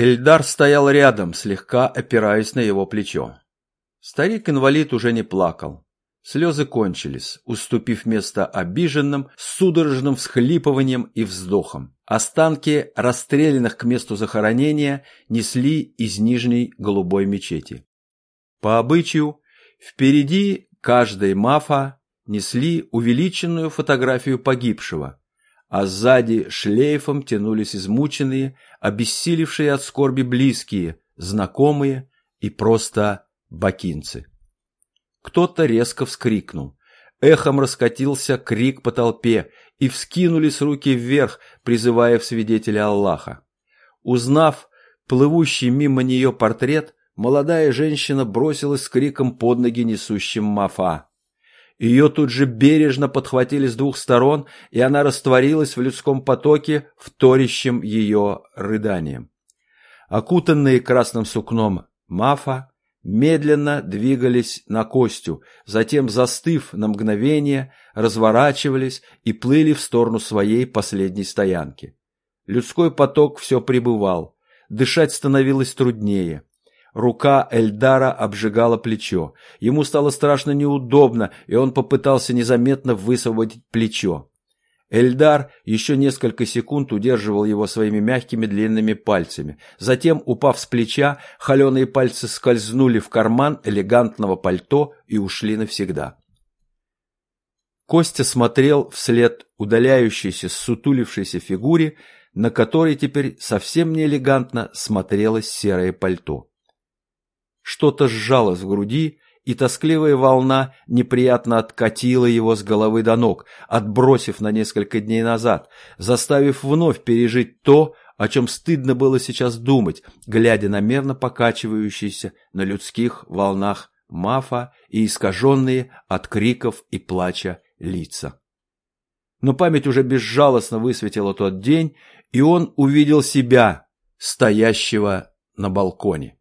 Эльдар стоял рядом, слегка опираясь на его плечо. Старик-инвалид уже не плакал. Слезы кончились, уступив место обиженным, судорожным всхлипыванием и вздохом. Останки расстрелянных к месту захоронения несли из нижней голубой мечети. По обычаю, впереди каждой мафа несли увеличенную фотографию погибшего, а сзади шлейфом тянулись измученные, обессилевшие от скорби близкие, знакомые и просто бакинцы. Кто-то резко вскрикнул. Эхом раскатился крик по толпе, и вскинулись руки вверх, призывая в свидетеля Аллаха. Узнав плывущий мимо нее портрет, молодая женщина бросилась с криком под ноги несущим Мафа. Ее тут же бережно подхватили с двух сторон, и она растворилась в людском потоке, вторящем ее рыданием. Окутанные красным сукном Мафа медленно двигались на Костю, затем, застыв на мгновение, разворачивались и плыли в сторону своей последней стоянки. Людской поток все прибывал, дышать становилось труднее. Рука Эльдара обжигала плечо. Ему стало страшно неудобно, и он попытался незаметно высвободить плечо. Эльдар еще несколько секунд удерживал его своими мягкими длинными пальцами. Затем, упав с плеча, холеные пальцы скользнули в карман элегантного пальто и ушли навсегда. Костя смотрел вслед удаляющейся сутулившейся фигуре, на которой теперь совсем не элегантно смотрелось серое пальто. Что-то сжалось в груди, и тоскливая волна неприятно откатила его с головы до ног, отбросив на несколько дней назад, заставив вновь пережить то, о чем стыдно было сейчас думать, глядя на мерно покачивающиеся на людских волнах мафа и искаженные от криков и плача лица. Но память уже безжалостно высветила тот день, и он увидел себя, стоящего на балконе.